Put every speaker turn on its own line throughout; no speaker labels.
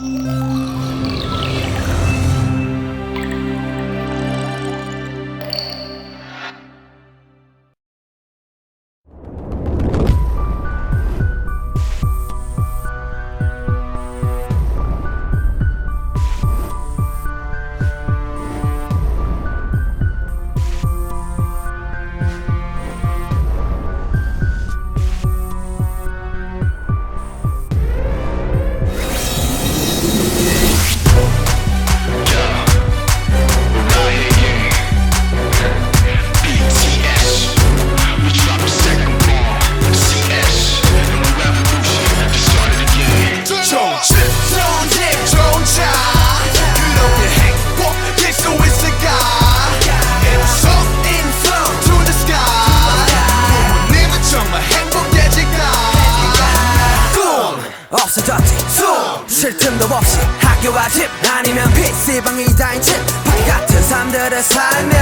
Música 쉴 틈도 없이 학교와 집 아니면 PC방 이 다인 집. 같은 삶들을 살며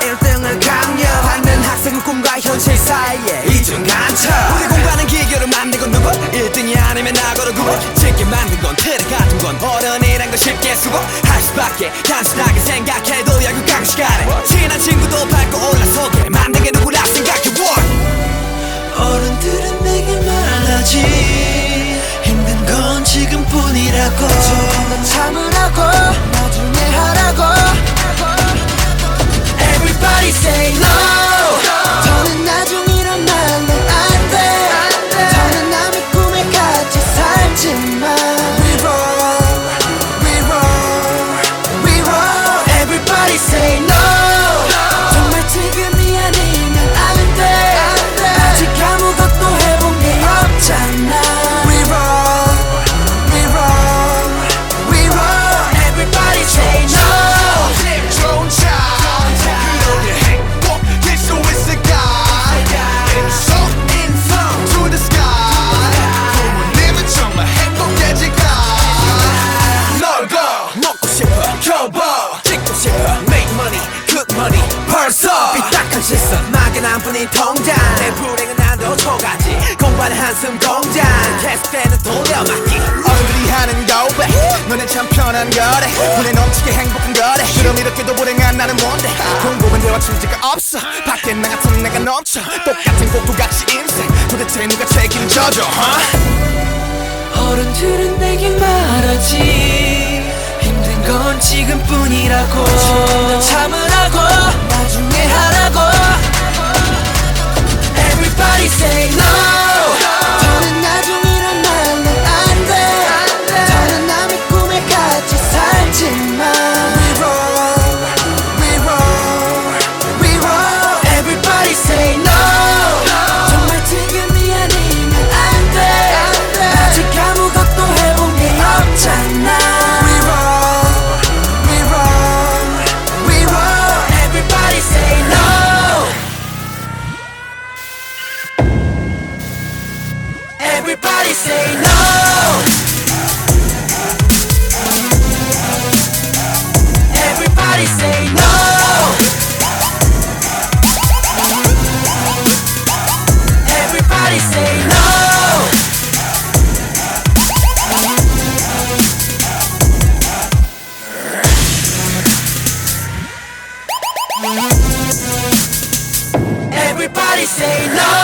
1등을 강요하는 학생은 꿈과 현실 사이에 이중한 척 우리 공부하는 기교를 만든 건 누구? 1등이 아니면 나고로 구워. 쉽게 만든 건 틀에 같은 건 어른이란 걸 쉽게 수고 할 수밖에 단순하게 생각해도 야구 강 시간에. 친한 친구도 밟고 올라서게 만든 게 누구라 생각해 what
참
뿐인 통장. 내 불행은 난도 초가지. 공부하는 한숨 공장. 계속되는 돌려막기.
어른들이 하는 고백 너네 참 편한 거래. 분에 넘치게 행복한 거래. 그럼 이렇게도 불행한 나는 뭔데? 공부는 대화 취지가 없어. 밖에 나 같은 내가 넘쳐. 똑같은 꼭두같이 인생 도대체 누가 책임져줘 huh?
어른들은 내게 말하지. 힘든 건 지금뿐이라고. 좀 참으라고 say no Everybody say no. Everybody say no. Everybody say no. Everybody say no.